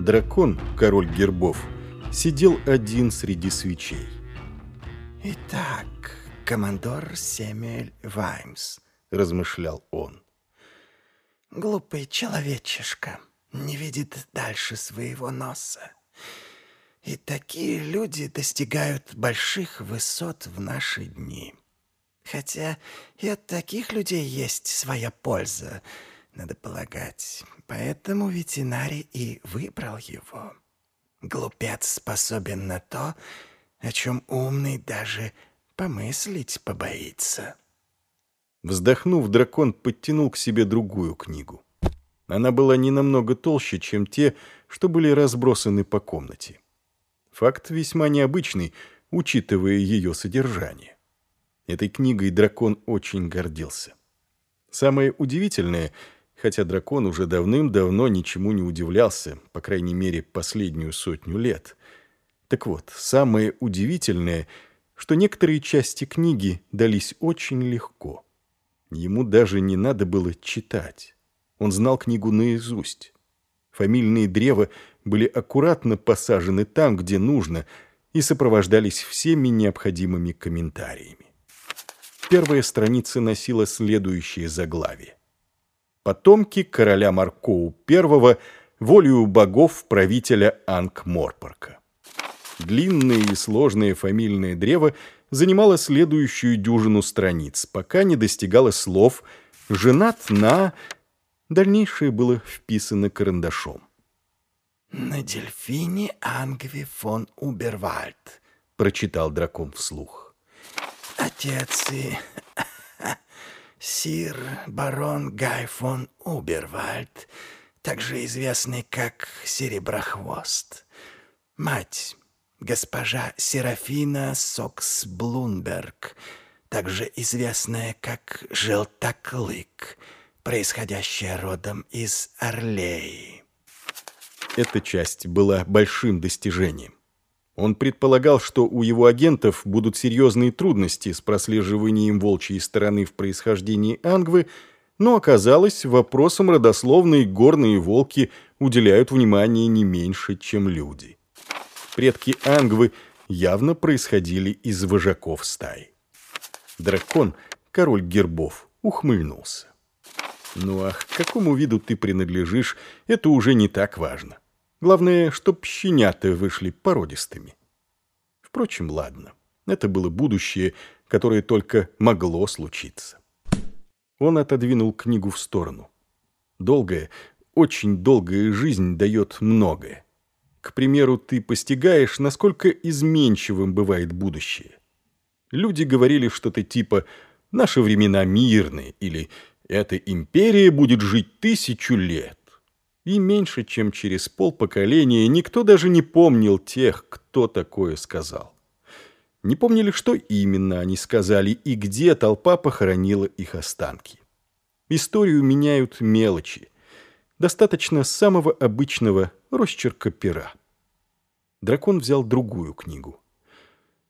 Дракон, король гербов, сидел один среди свечей. «Итак, командор Семель Ваймс», — размышлял он. «Глупый человечишка не видит дальше своего носа. И такие люди достигают больших высот в наши дни. Хотя и от таких людей есть своя польза, надо полагать. Поэтому ветеринарий и выбрал его. Глупец способен на то, о чем умный даже помыслить побоится. Вздохнув, дракон подтянул к себе другую книгу. Она была не намного толще, чем те, что были разбросаны по комнате. Факт весьма необычный, учитывая ее содержание. Этой книгой дракон очень гордился. Самое удивительное, хотя дракон уже давным-давно ничему не удивлялся, по крайней мере, последнюю сотню лет. Так вот, самое удивительное, что некоторые части книги дались очень легко. Ему даже не надо было читать. Он знал книгу наизусть. Фамильные древа были аккуратно посажены там, где нужно, и сопровождались всеми необходимыми комментариями. Первая страница носила следующее заглавие. «Потомки короля Маркоу I, волею богов правителя Анк-Морпорка». Длинное и сложное фамильное древо занимало следующую дюжину страниц, пока не достигало слов «женат на...» Дальнейшее было вписано карандашом. «На дельфине Ангви фон Убервальд», — прочитал дракон вслух. «Отец и сир барон Гай фон Убервальд, также известный как Сереброхвост. Мать, госпожа Серафина Сокс Блунберг, также известная как Желтоклык, происходящая родом из Орлеи. Эта часть была большим достижением. Он предполагал, что у его агентов будут серьезные трудности с прослеживанием волчьей стороны в происхождении Ангвы, но оказалось, вопросам родословной горные волки уделяют внимание не меньше, чем люди. Предки Ангвы явно происходили из вожаков стаи. Дракон, король гербов, ухмыльнулся. Ну а к какому виду ты принадлежишь, это уже не так важно. Главное, чтоб щенята вышли породистыми. Впрочем, ладно. Это было будущее, которое только могло случиться. Он отодвинул книгу в сторону. Долгая, очень долгая жизнь дает многое. К примеру, ты постигаешь, насколько изменчивым бывает будущее. Люди говорили что-то типа «наши времена мирные» или эта империя будет жить тысячу лет. И меньше, чем через полпоколения, никто даже не помнил тех, кто такое сказал. Не помнили, что именно они сказали и где толпа похоронила их останки. Историю меняют мелочи. Достаточно самого обычного росчерка пера. Дракон взял другую книгу.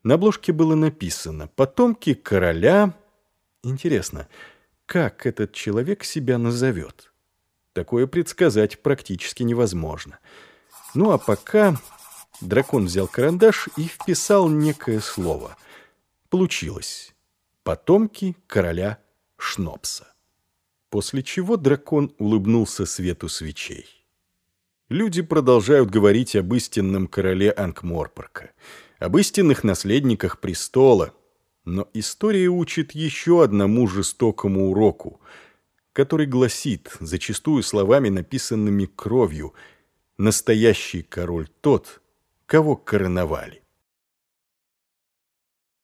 На обложке было написано «Потомки короля...» Интересно, как этот человек себя назовет. Такое предсказать практически невозможно. Ну а пока дракон взял карандаш и вписал некое слово. Получилось. Потомки короля Шнопса. После чего дракон улыбнулся свету свечей. Люди продолжают говорить об истинном короле Анкморпорка, об истинных наследниках престола, но история учит еще одному жестокому уроку, который гласит, зачастую словами, написанными кровью, «Настоящий король тот, кого короновали».